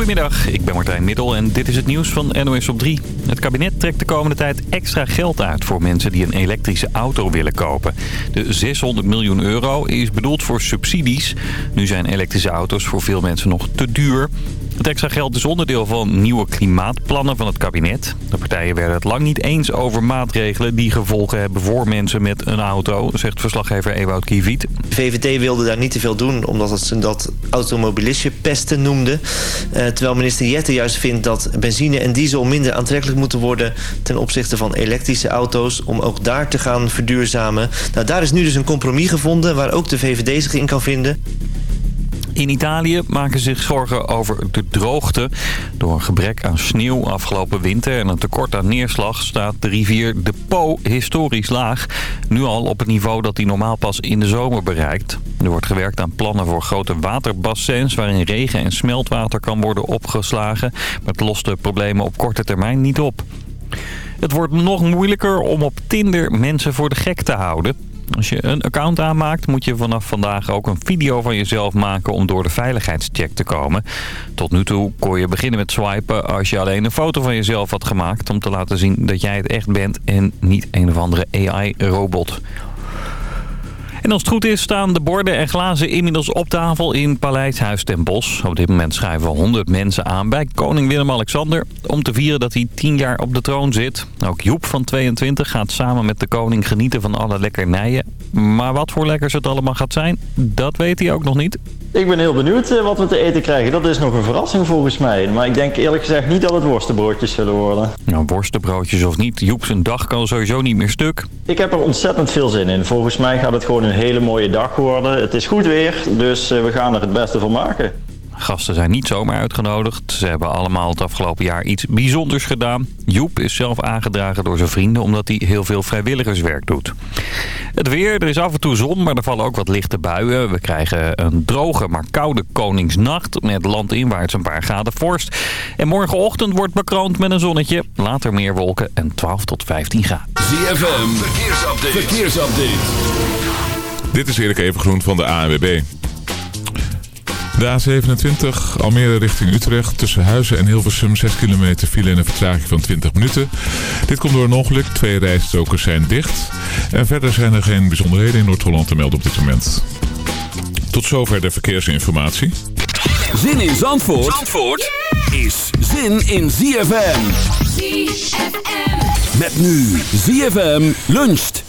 Goedemiddag, ik ben Martijn Middel en dit is het nieuws van NOS op 3. Het kabinet trekt de komende tijd extra geld uit voor mensen die een elektrische auto willen kopen. De 600 miljoen euro is bedoeld voor subsidies. Nu zijn elektrische auto's voor veel mensen nog te duur. Het extra geld is onderdeel van nieuwe klimaatplannen van het kabinet. De partijen werden het lang niet eens over maatregelen die gevolgen hebben voor mensen met een auto, zegt verslaggever Ewout Kiewiet. VVD wilde daar niet te veel doen, omdat ze dat automobilistje pesten noemde. Uh, terwijl minister Jette juist vindt dat benzine en diesel minder aantrekkelijk moeten worden ten opzichte van elektrische auto's, om ook daar te gaan verduurzamen. Nou, daar is nu dus een compromis gevonden waar ook de VVD zich in kan vinden. In Italië maken zich zorgen over de droogte. Door een gebrek aan sneeuw afgelopen winter en een tekort aan neerslag staat de rivier de Po historisch laag. Nu al op het niveau dat hij normaal pas in de zomer bereikt. Er wordt gewerkt aan plannen voor grote waterbassins waarin regen en smeltwater kan worden opgeslagen. Maar het lost de problemen op korte termijn niet op. Het wordt nog moeilijker om op Tinder mensen voor de gek te houden. Als je een account aanmaakt moet je vanaf vandaag ook een video van jezelf maken om door de veiligheidscheck te komen. Tot nu toe kon je beginnen met swipen als je alleen een foto van jezelf had gemaakt om te laten zien dat jij het echt bent en niet een of andere AI-robot. En als het goed is staan de borden en glazen inmiddels op tafel in Paleishuis ten Bosch. Op dit moment schrijven 100 mensen aan bij koning Willem-Alexander... om te vieren dat hij 10 jaar op de troon zit. Ook Joep van 22 gaat samen met de koning genieten van alle lekkernijen. Maar wat voor lekkers het allemaal gaat zijn, dat weet hij ook nog niet. Ik ben heel benieuwd eh, wat we te eten krijgen. Dat is nog een verrassing volgens mij. Maar ik denk eerlijk gezegd niet dat het worstenbroodjes zullen worden. Nou, worstenbroodjes of niet, Joep zijn dag kan sowieso niet meer stuk. Ik heb er ontzettend veel zin in. Volgens mij gaat het gewoon een hele mooie dag worden. Het is goed weer, dus eh, we gaan er het beste van maken. Gasten zijn niet zomaar uitgenodigd. Ze hebben allemaal het afgelopen jaar iets bijzonders gedaan. Joep is zelf aangedragen door zijn vrienden omdat hij heel veel vrijwilligerswerk doet. Het weer, er is af en toe zon, maar er vallen ook wat lichte buien. We krijgen een droge maar koude koningsnacht met landinwaarts een paar graden vorst. En morgenochtend wordt bekroond met een zonnetje. Later meer wolken en 12 tot 15 graden. ZFM, verkeersupdate. verkeersupdate. Dit is Erik Evengroen van de ANWB. De A27 Almere richting Utrecht tussen Huizen en Hilversum 6 kilometer file en een vertraging van 20 minuten. Dit komt door een ongeluk. Twee rijstokers zijn dicht. En verder zijn er geen bijzonderheden in Noord-Holland te melden op dit moment. Tot zover de verkeersinformatie. Zin in Zandvoort, Zandvoort is zin in ZFM. ZFM. Met nu ZFM luncht.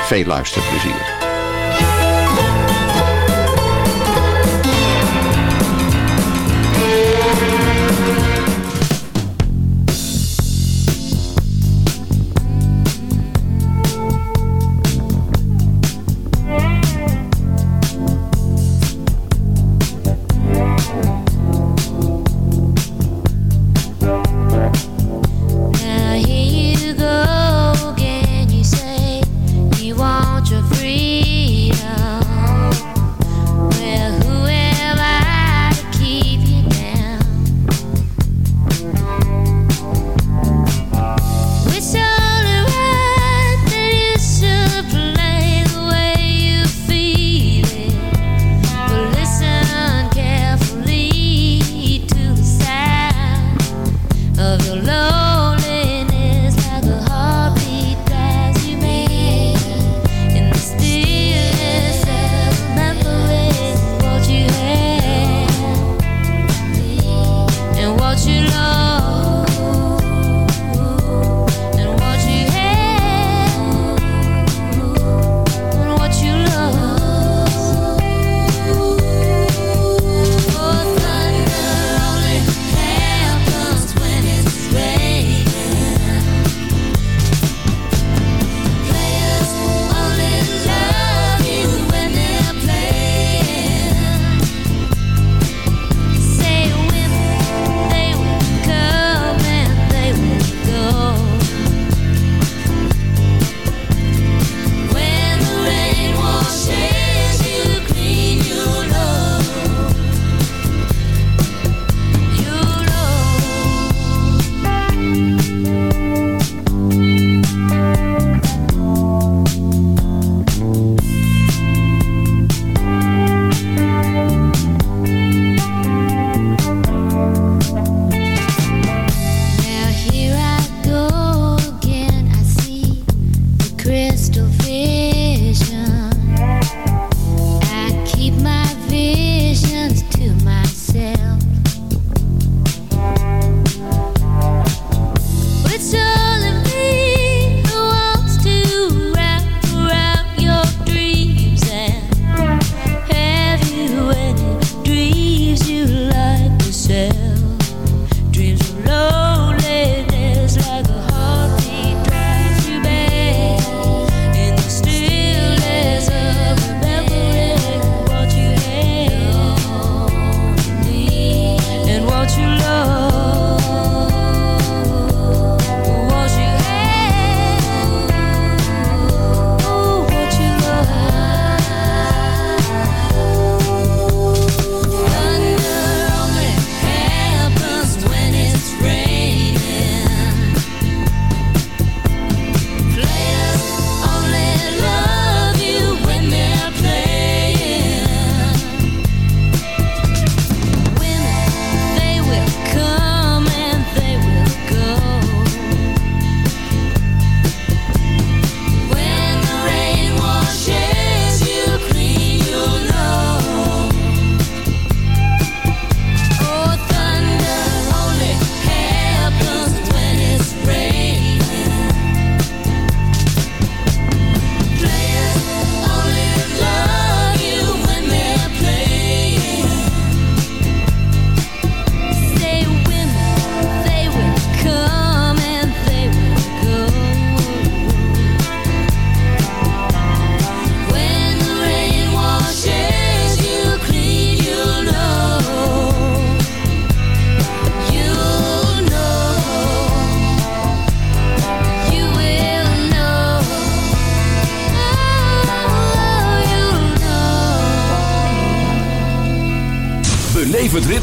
veel luisterplezier.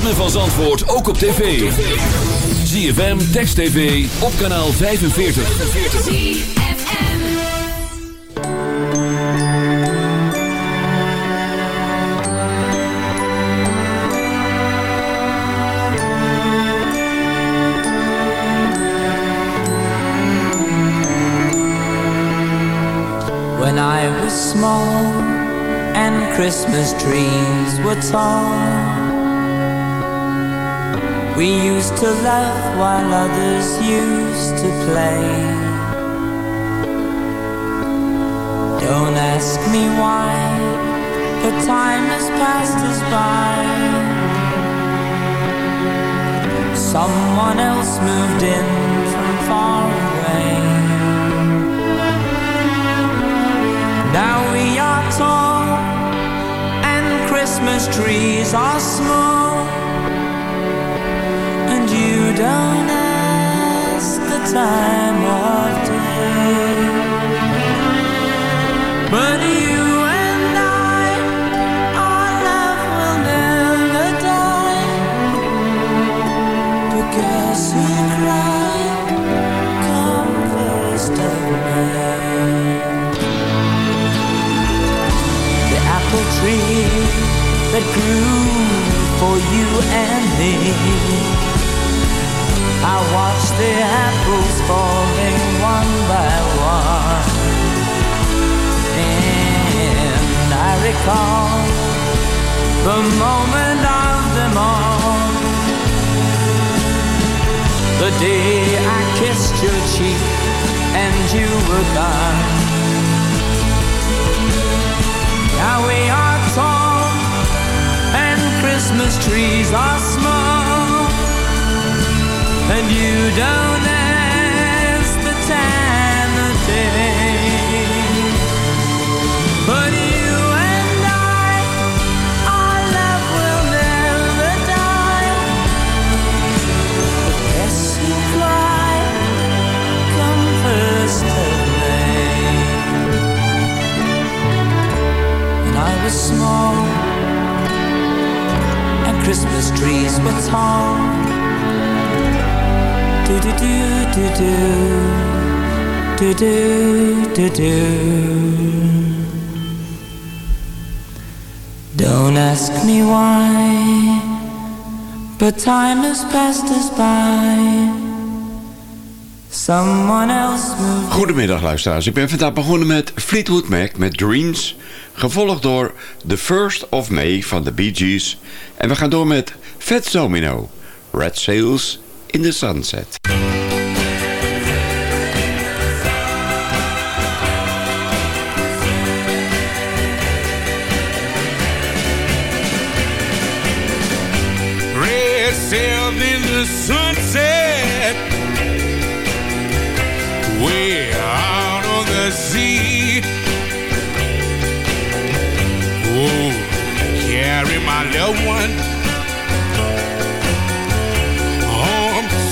Ritme van Zandvoort ook op tv. ZFM, Text TV, op kanaal 45. When I was small and Christmas trees were tall We used to laugh while others used to play. Don't ask me why, the time has passed us by. Someone else moved in from far away. Now we are tall, and Christmas trees are small don't ask the time of day. But you and I, our love will never die. Who? Come first of May. The apple tree that grew for you and me watch the apples falling one by one. And I recall the moment of them all. The day I kissed your cheek and you were gone. Now we are tall and Christmas trees are small and you don't ask the time of day. But you and I, our love will never die. Yes, you fly, come first of May. When I was small, and Christmas trees were tall Don't ask me why But time has passed us by. Else Goedemiddag luisteraars, ik ben vandaag begonnen met Fleetwood Mac met Dreams Gevolgd door The First of May van de Bee Gees. En we gaan door met Fats Domino Red Sails in the sunset. In the sunset, way out on the sea. Oh, carry my loved one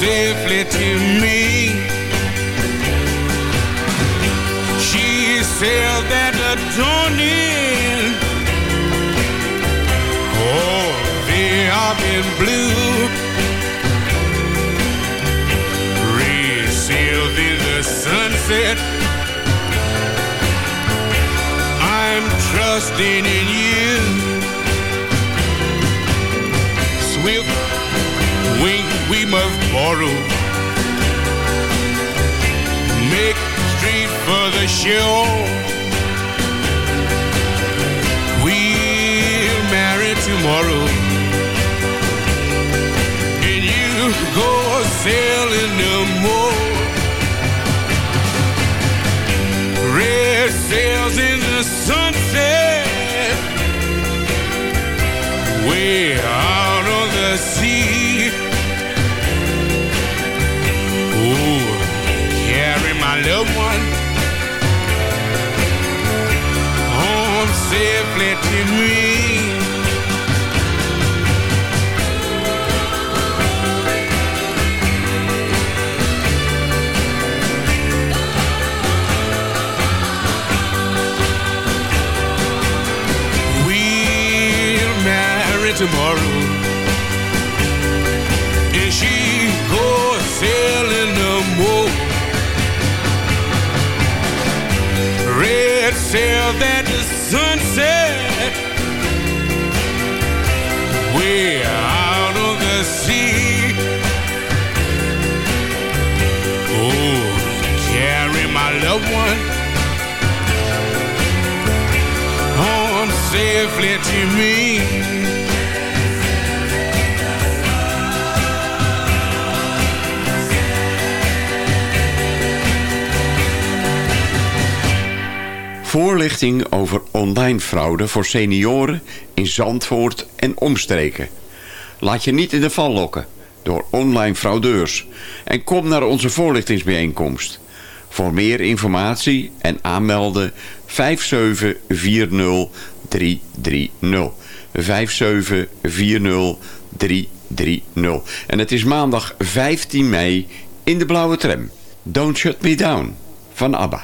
safely to me. She sailed that dawning. Oh, they are in blue. Resailed in the sunset. I'm trusting in you. Borrow. Make street for the show. We'll marry tomorrow. And you go sailing no more. Red sails in the someone home oh, safely to me. We'll marry tomorrow. And she goes sailing no more? Sail that the sunset way out of the sea. Oh, carry my loved one oh, on safely to me. Voorlichting over online fraude voor senioren in Zandvoort en omstreken. Laat je niet in de val lokken door online fraudeurs en kom naar onze voorlichtingsbijeenkomst. Voor meer informatie en aanmelden 5740330. 5740330. En het is maandag 15 mei in de blauwe tram. Don't Shut Me Down van ABBA.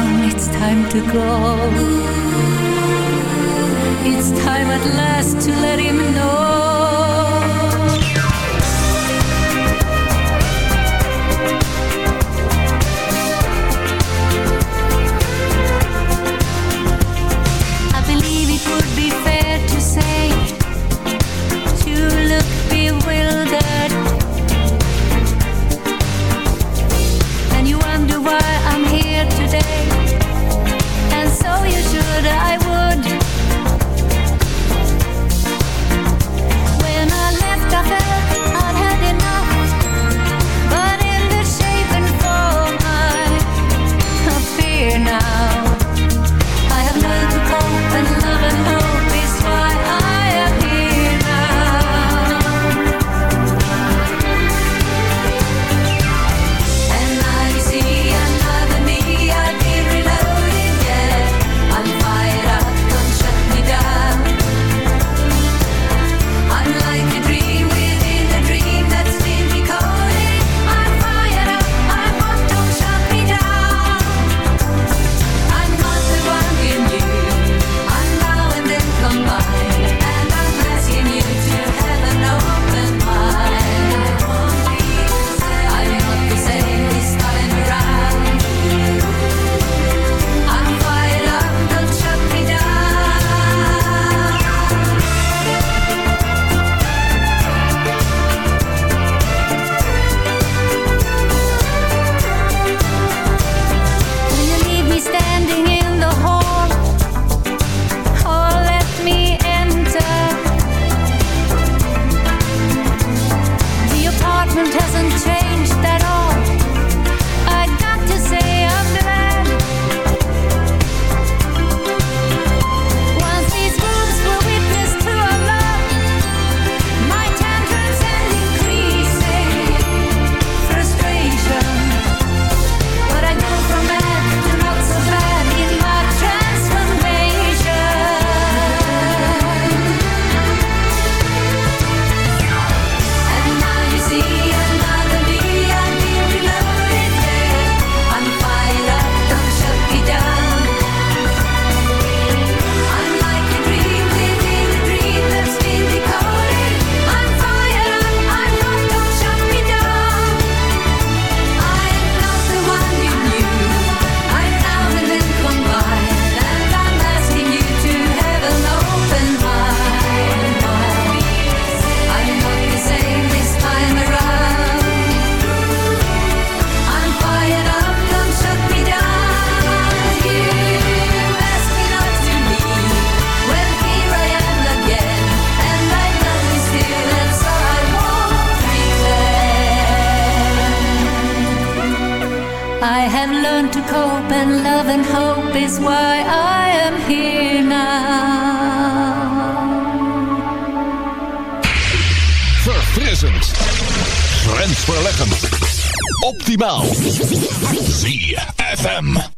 it's time to go. It's time at last to let him know. I believe it would be fair to say to look bewildered and you wonder why I'm here today. So you should, I would. Mickey Mouse. ZFM.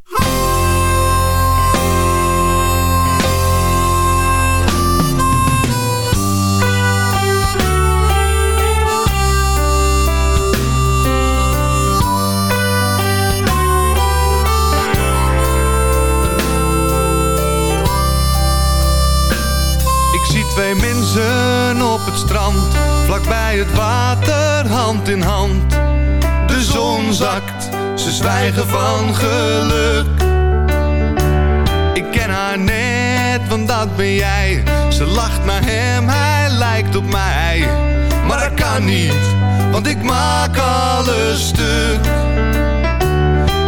Geluk. Ik ken haar net, want dat ben jij. Ze lacht naar hem, hij lijkt op mij. Maar dat kan niet, want ik maak alles stuk.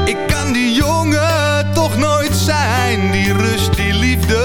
Ik kan die jongen toch nooit zijn, die rust, die liefde,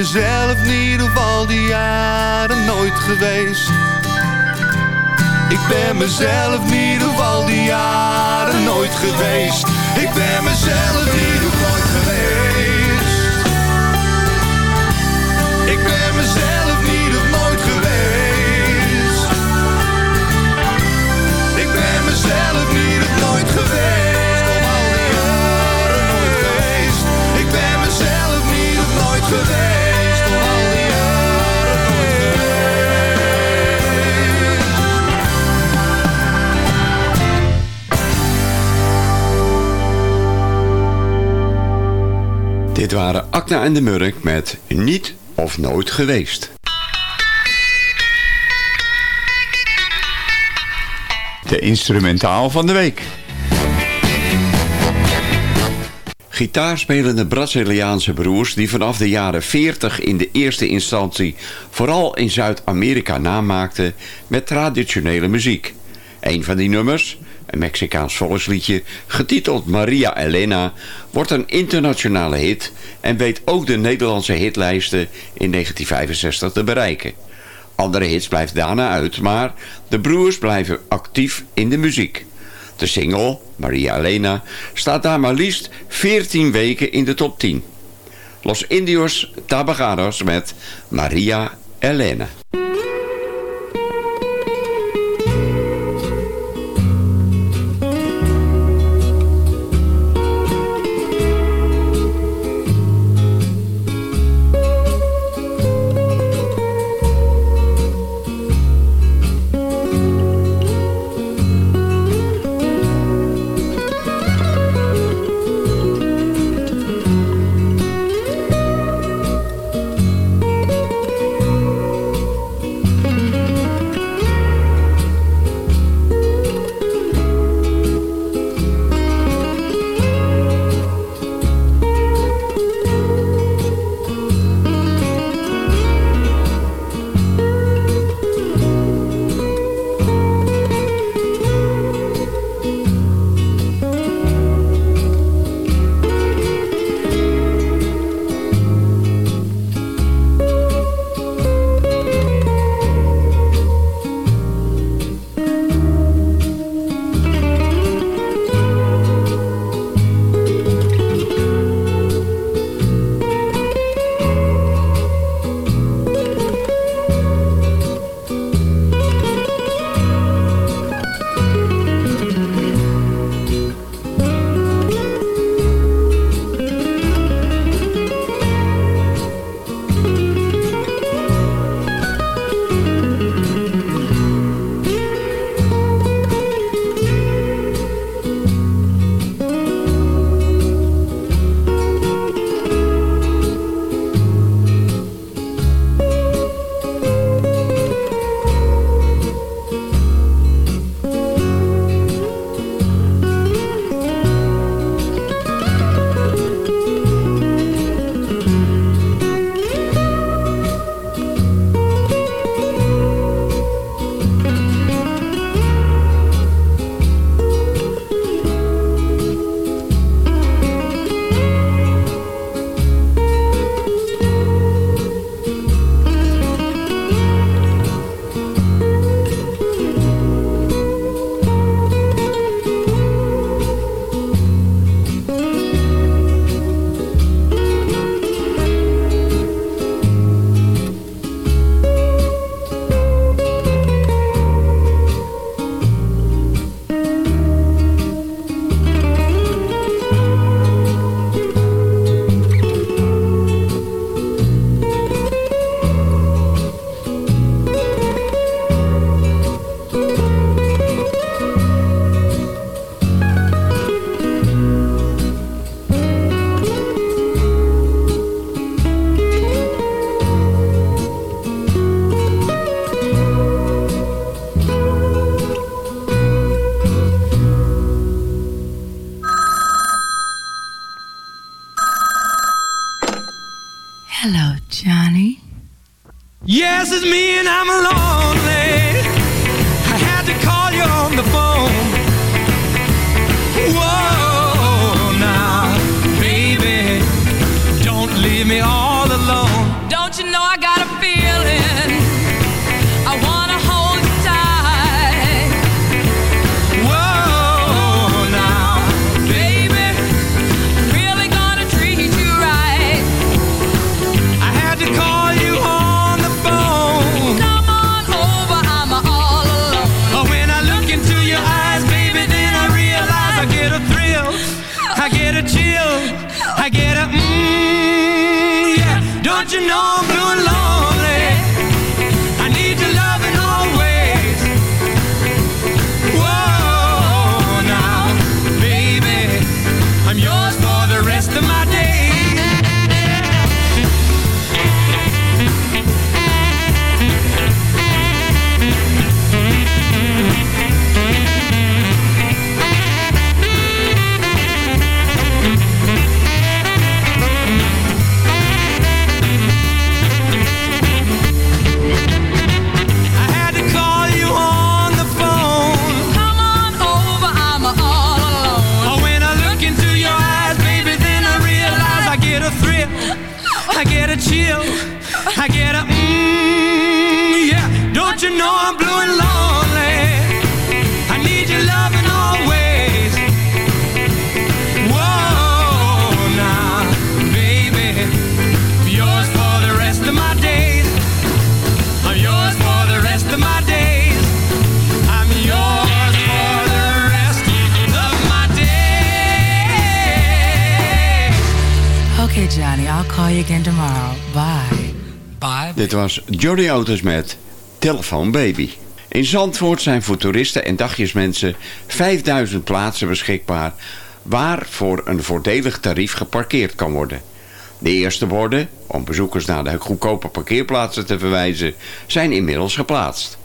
Mezelf niet op al die jaren nooit geweest. Ik ben mezelf niet op al die jaren nooit geweest. Ik ben mezelf niet nooit geweest. Ik ben mezelf niet nooit geweest. Ik ben mezelf niet nooit geweest. Dit waren Akna en de Murk met Niet of Nooit Geweest. De instrumentaal van de week. Gitaarspelende Braziliaanse broers die vanaf de jaren 40 in de eerste instantie vooral in Zuid-Amerika namaakten met traditionele muziek. Een van die nummers, een Mexicaans volksliedje getiteld Maria Elena, wordt een internationale hit en weet ook de Nederlandse hitlijsten in 1965 te bereiken. Andere hits blijven daarna uit, maar de broers blijven actief in de muziek. De single, Maria Elena, staat daar maar liefst 14 weken in de top 10. Los Indios Tabagados met Maria Elena. De autos met Telefoon Baby. In Zandvoort zijn voor toeristen en dagjesmensen 5000 plaatsen beschikbaar... waar voor een voordelig tarief geparkeerd kan worden. De eerste borden, om bezoekers naar de goedkope parkeerplaatsen te verwijzen... zijn inmiddels geplaatst.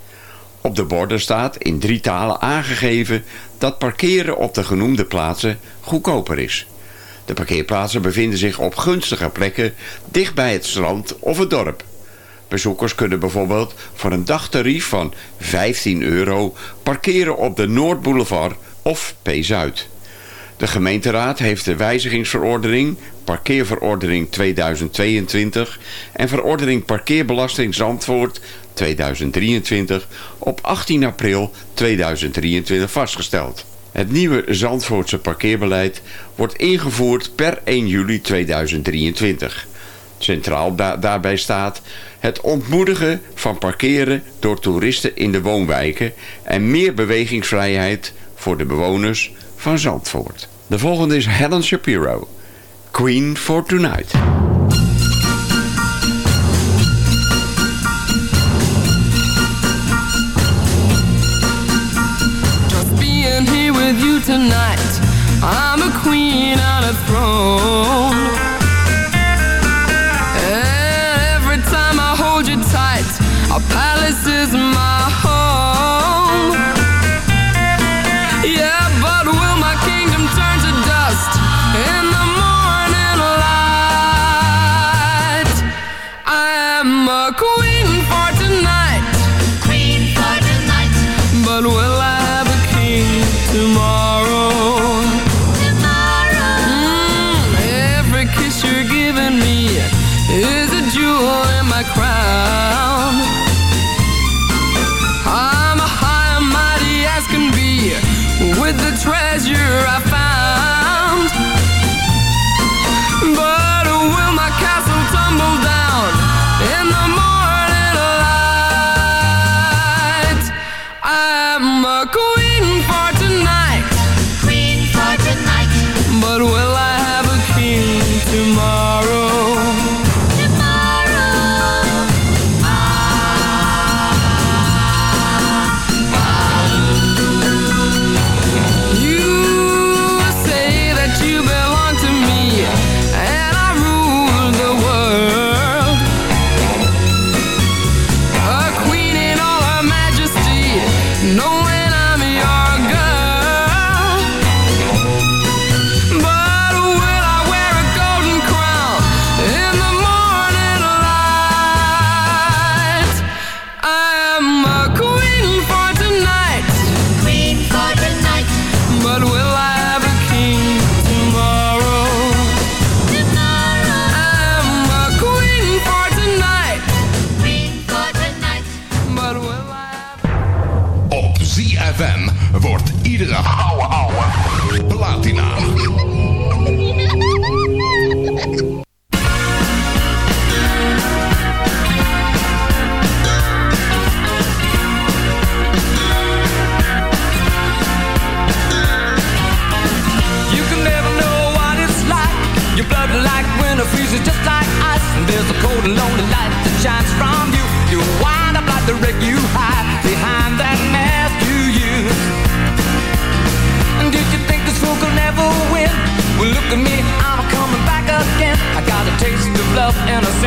Op de borden staat in drie talen aangegeven... dat parkeren op de genoemde plaatsen goedkoper is... De parkeerplaatsen bevinden zich op gunstige plekken dicht bij het strand of het dorp. Bezoekers kunnen bijvoorbeeld voor een dagtarief van 15 euro parkeren op de Noordboulevard of P-Zuid. De gemeenteraad heeft de wijzigingsverordening, parkeerverordening 2022 en verordening parkeerbelasting Zandvoort 2023 op 18 april 2023 vastgesteld. Het nieuwe Zandvoortse parkeerbeleid wordt ingevoerd per 1 juli 2023. Centraal daarbij staat het ontmoedigen van parkeren door toeristen in de woonwijken en meer bewegingsvrijheid voor de bewoners van Zandvoort. De volgende is Helen Shapiro, Queen for Tonight.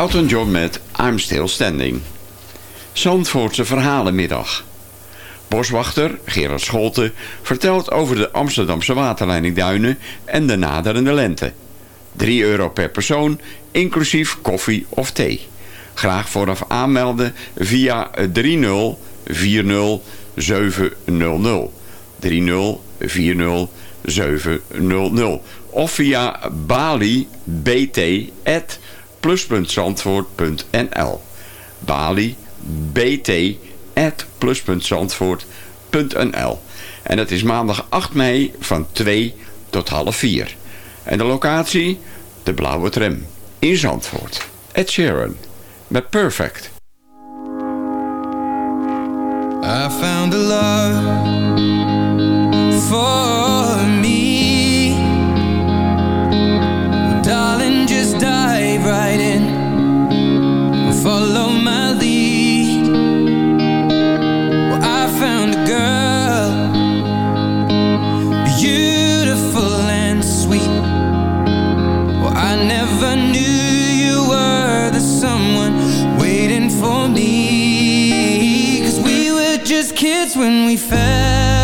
Elton John met I'm Still Standing. Zandvoortse Verhalenmiddag. Boswachter Gerard Scholte vertelt over de Amsterdamse waterleiding Duinen en de naderende lente. 3 euro per persoon, inclusief koffie of thee. Graag vooraf aanmelden via 30 40 700. 30 40 700. Of via bali bt plus.zandvoort.nl bali bt at plus.zandvoort.nl En dat is maandag 8 mei van 2 tot half 4. En de locatie? De Blauwe Tram in Zandvoort. Ed Sheeran met Perfect. I found a love for kids when we fell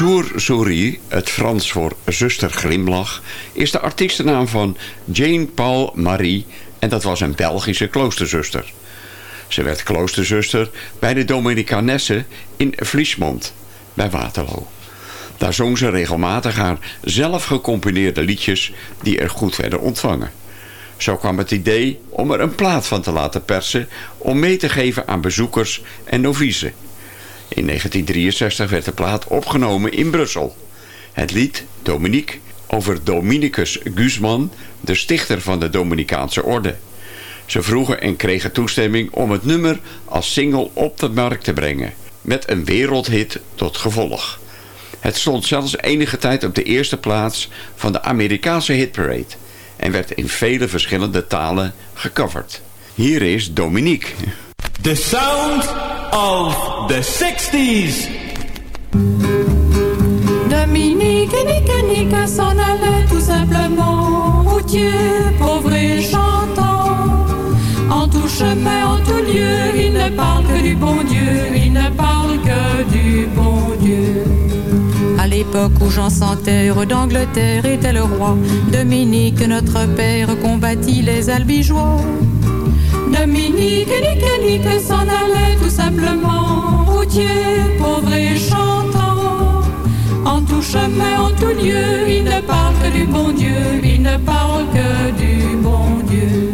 Bonjour Souris, het Frans voor zuster glimlach, is de artiestennaam van Jane Paul Marie en dat was een Belgische kloosterzuster. Ze werd kloosterzuster bij de Dominicanessen in Friesmond, bij Waterloo. Daar zong ze regelmatig haar zelf gecomponeerde liedjes die er goed werden ontvangen. Zo kwam het idee om er een plaat van te laten persen om mee te geven aan bezoekers en novicen. In 1963 werd de plaat opgenomen in Brussel. Het lied Dominique over Dominicus Guzman, de stichter van de Dominicaanse orde. Ze vroegen en kregen toestemming om het nummer als single op de markt te brengen, met een wereldhit tot gevolg. Het stond zelfs enige tijd op de eerste plaats van de Amerikaanse hitparade en werd in vele verschillende talen gecoverd. Hier is Dominique. The sound of the 60s. Dominique, Nique, Nique s'en allait tout simplement, routier, pauvre et chantant. En tout chemin, en tout lieu, il ne parle que du bon Dieu, il ne parle que du bon Dieu. À l'époque où Jean sans terre d'Angleterre était le roi, Dominique, notre père, combattit les albigeois. Dominique, Nique, Nique s'en allait tout simplement, routier, pauvre et chantant. En tout chemin, en tout lieu, il ne parle que du bon Dieu, il ne parle que du bon Dieu.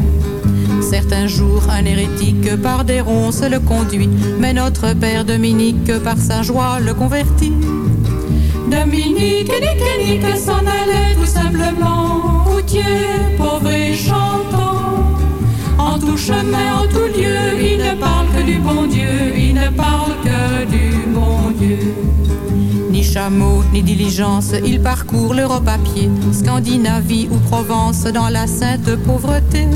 Certains jours, un hérétique par des ronces le conduit, mais notre père Dominique par sa joie le convertit. Dominique, Nique, Nique s'en allait tout simplement, routier, Chemin, en tout lieu, il ne parle que du bon Dieu, il ne parle que du bon Dieu. Ni chameau, ni diligence, il parcourt l'Europe à pied, Scandinavie ou Provence dans la sainte pauvreté.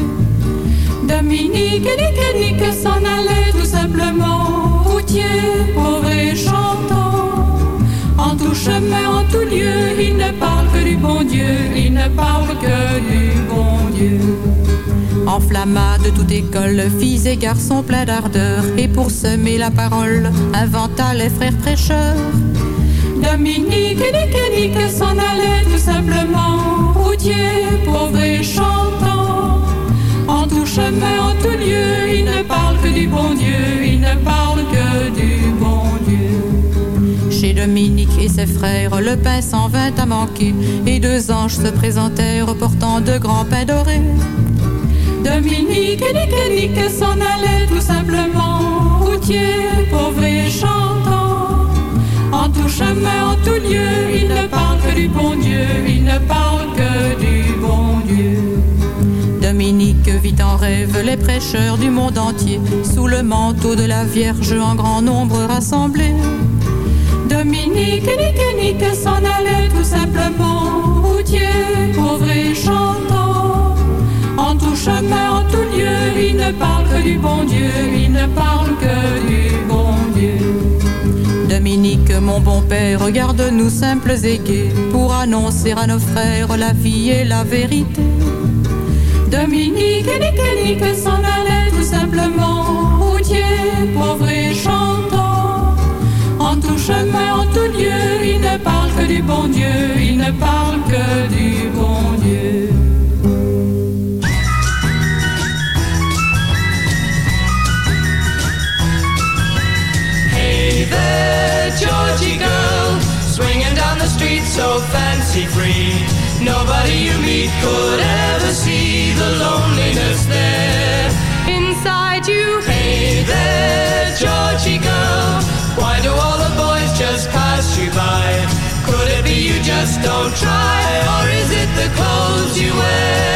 Dominique, Nique, Nique s'en allait tout simplement, routier, pauvre et chantant. En tout chemin, en tout lieu, il ne parle que du bon Dieu, il ne parle que du bon Dieu. Enflamma de toute école, filles et garçons pleins d'ardeur, et pour semer la parole, inventa les frères prêcheurs. Dominique, Nique, Nique s'en allait tout simplement, routier, pauvre et chantant. En tout chemin, en tout lieu, il ne parle que du bon Dieu, il ne parle que du bon Dieu. Chez Dominique et ses frères, le pain s'en vint à manquer, et deux anges se présentèrent portant de grands pains dorés. Dominique, Nique, Nique s'en allait tout simplement, routier, pauvre et chantant. En tout chemin, en tout lieu, il ne parle que du bon Dieu, il ne parle que du bon Dieu. Dominique vit en rêve les prêcheurs du monde entier, sous le manteau de la Vierge en grand nombre rassemblés. Dominique, Nique, Nique s'en allait tout simplement, routier, pauvre et chantant. En tout chemin, en tout lieu, il ne parle que du bon Dieu, il ne parle que du bon Dieu. Dominique, mon bon père, regarde-nous simples et gais pour annoncer à nos frères la vie et la vérité. Dominique, Nique, Nique s'en allait tout simplement, routier, pauvre et chantant. En tout chemin, en tout lieu, il ne parle que du bon Dieu, il ne parle que du so fancy free. Nobody you meet could ever see the loneliness there inside you. Hey there, Georgie girl, why do all the boys just pass you by? Could it be you just don't try, or is it the clothes you wear?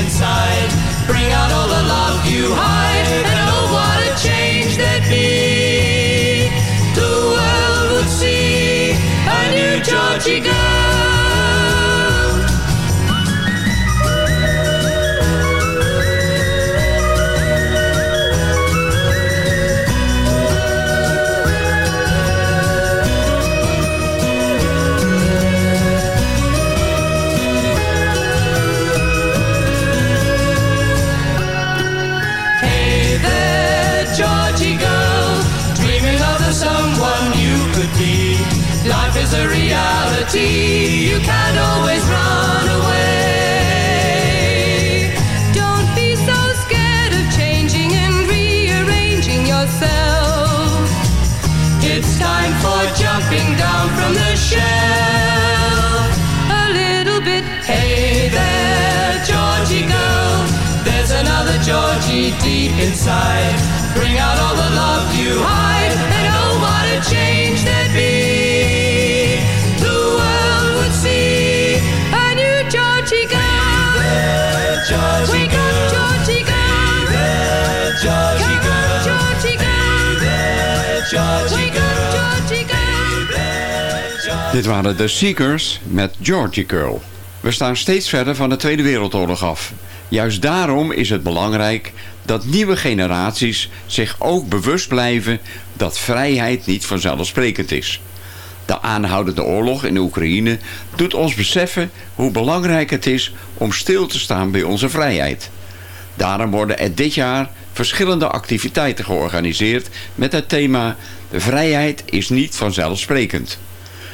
Inside. Bring out all the love you hide, reality. You can't always run away. Don't be so scared of changing and rearranging yourself. It's time for jumping down from the shelf. A little bit. Hey there, Georgie girl. There's another Georgie deep inside. Bring out all the love you hide, Dit waren de Seekers met Georgie Girl. We staan steeds verder van de Tweede Wereldoorlog af. Juist daarom is het belangrijk dat nieuwe generaties zich ook bewust blijven dat vrijheid niet vanzelfsprekend is. De aanhoudende oorlog in Oekraïne doet ons beseffen hoe belangrijk het is om stil te staan bij onze vrijheid. Daarom worden er dit jaar verschillende activiteiten georganiseerd met het thema Vrijheid is niet vanzelfsprekend.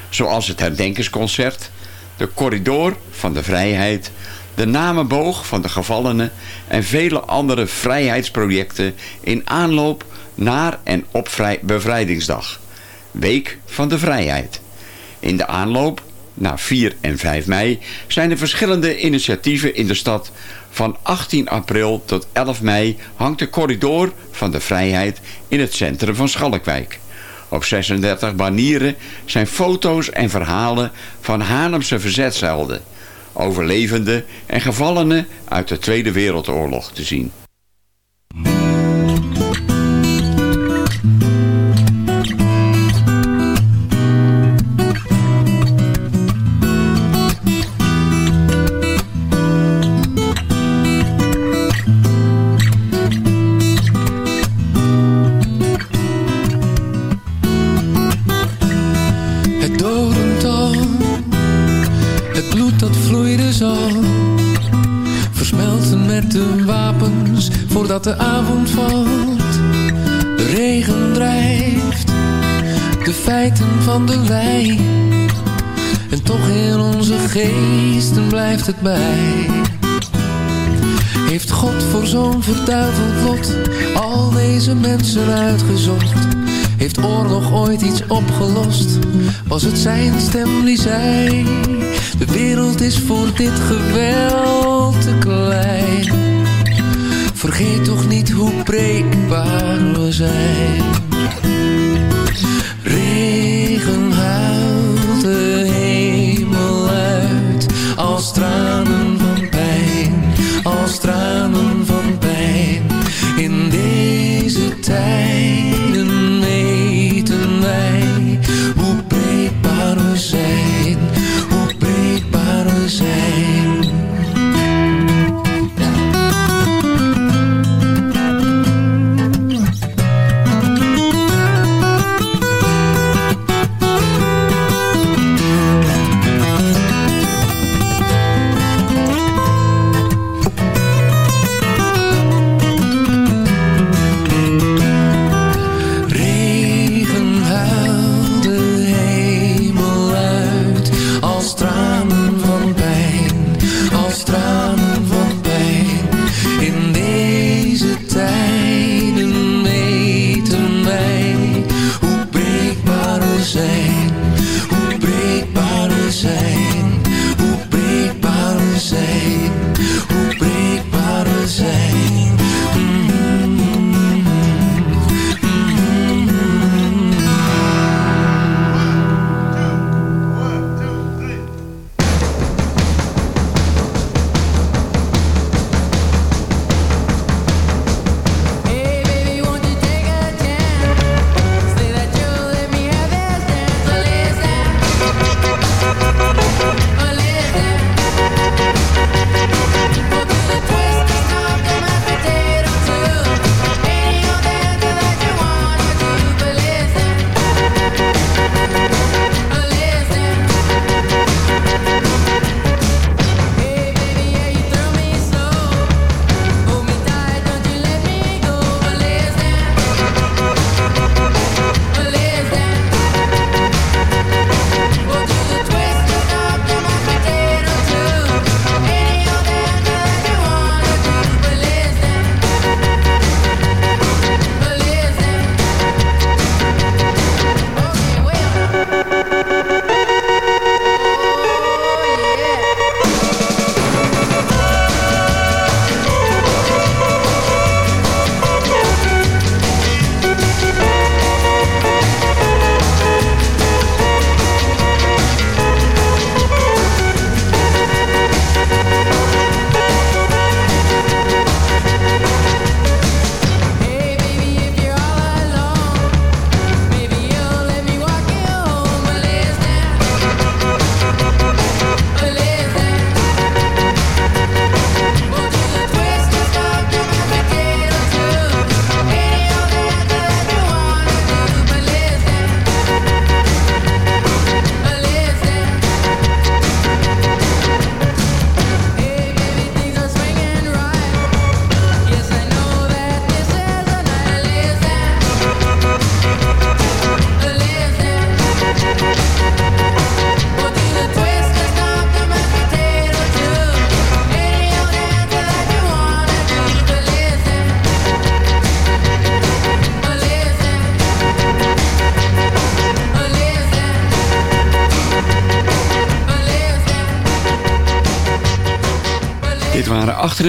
Zoals het herdenkingsconcert, de corridor van de vrijheid, de namenboog van de gevallenen en vele andere vrijheidsprojecten in aanloop naar en op vrij bevrijdingsdag. Week van de Vrijheid. In de aanloop naar 4 en 5 mei zijn er verschillende initiatieven in de stad. Van 18 april tot 11 mei hangt de corridor van de vrijheid in het centrum van Schalkwijk. Op 36 banieren zijn foto's en verhalen van Haarlemse verzetshelden, overlevenden en gevallenen uit de Tweede Wereldoorlog te zien. Van de lei, en toch in onze geesten blijft het bij. Heeft God voor zo'n verduiveld lot al deze mensen uitgezocht? Heeft oorlog ooit iets opgelost? Was het zijn stem die zei De wereld is voor dit geweld te klein Vergeet toch niet hoe breekbaar we zijn yaptı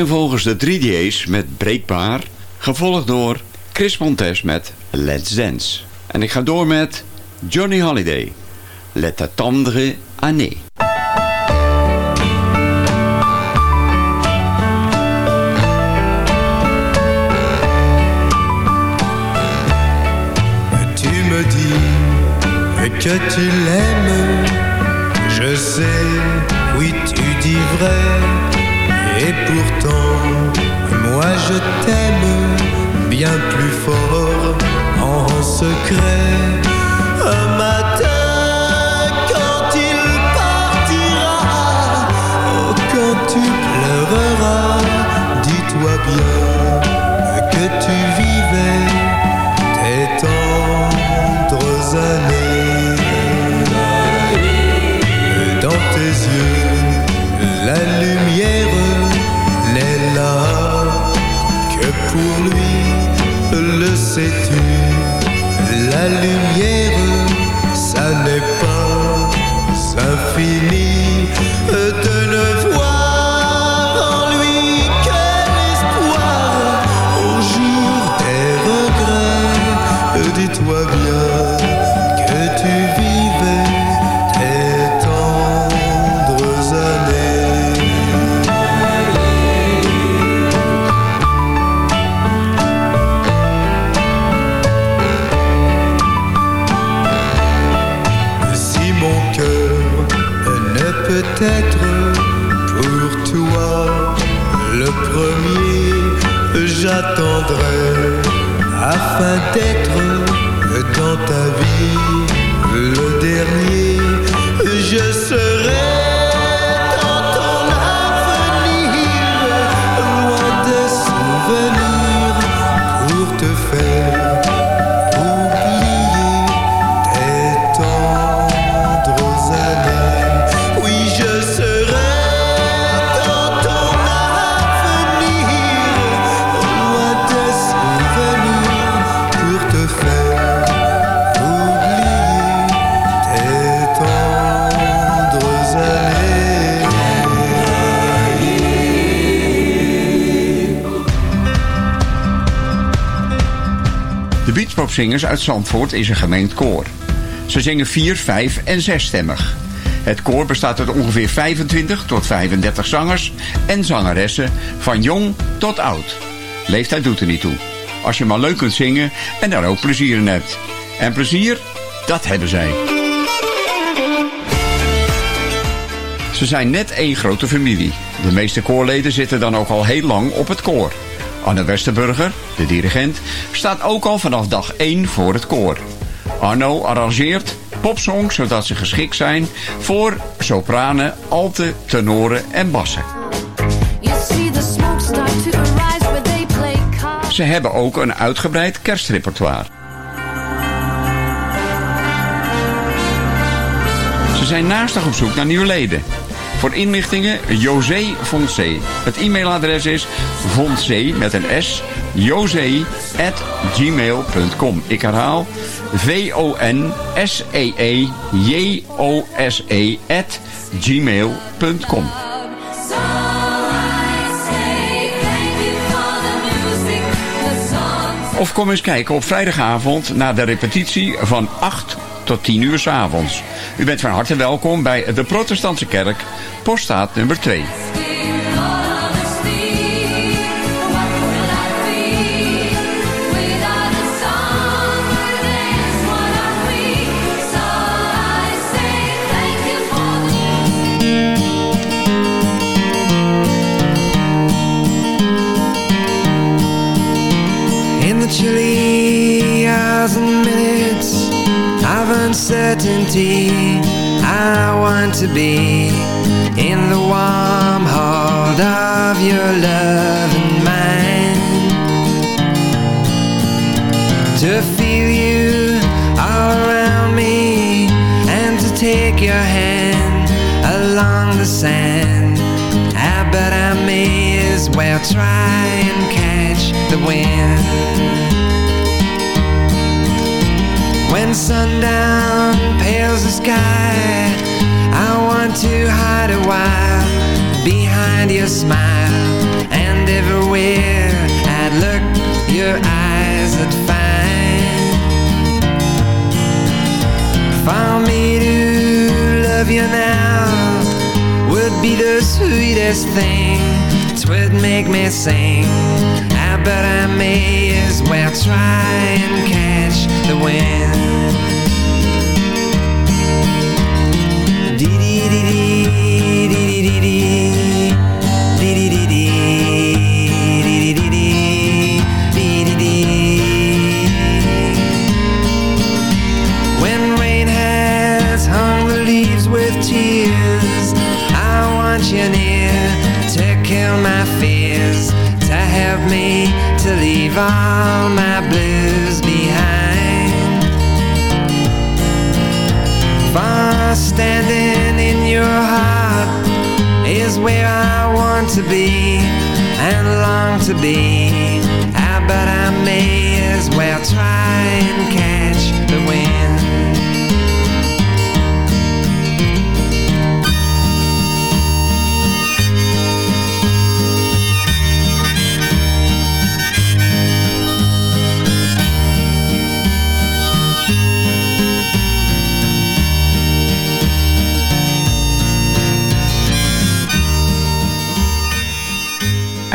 waren achtereenvolgens de 3D's met Breekbaar, gevolgd door Chris Montes met Let's Dance. En ik ga door met Johnny Holiday, Let attendre année. Tu me dis que tu l'aimes, je sais, oui tu dis vrai, et pourtant, moi je t'aime bien plus fort en secret. Un matin, quand il partira, oh, quand tu pleureras, dis-toi bien sais-tu. La lumière, ça n'est pas infini afin d'être dans ta vie De Beachpopzingers uit Zandvoort is een gemengd koor. Ze zingen vier, vijf en zesstemmig. Het koor bestaat uit ongeveer 25 tot 35 zangers en zangeressen van jong tot oud. Leeftijd doet er niet toe. Als je maar leuk kunt zingen en daar ook plezier in hebt. En plezier, dat hebben zij. Ze zijn net één grote familie. De meeste koorleden zitten dan ook al heel lang op het koor. Anne Westerburger, de dirigent, staat ook al vanaf dag 1 voor het koor. Arno arrangeert popsongs zodat ze geschikt zijn voor sopranen, alten, tenoren en bassen. Ze hebben ook een uitgebreid kerstrepertoire. Ze zijn naastig op zoek naar nieuwe leden. Voor inlichtingen José Fonse. Het e-mailadres is fonse met een s, josé at gmail.com. Ik herhaal v-o-n-s-e-e-j-o-s-e at gmail.com. Of kom eens kijken op vrijdagavond naar de repetitie van 8 tot 10 uur 's avonds. U bent van harte welkom bij de Protestantse Kerk, poststaat nummer 2. In the chilly hours uncertainty, I want to be in the warm heart of your love and mine. To feel you all around me and to take your hand along the sand. I bet I may as well try and catch the wind. When sundown pales the sky, I want to hide a while behind your smile. And everywhere I'd look, your eyes would find. For me to love you now would be the sweetest thing. Twould make me sing. I bet I may as well try and catch the wind. Dee dee dee dee dee dee dee help me to leave all my blues behind. For standing in your heart is where I want to be and long to be. Ah, I bet I may as well try and catch the wind.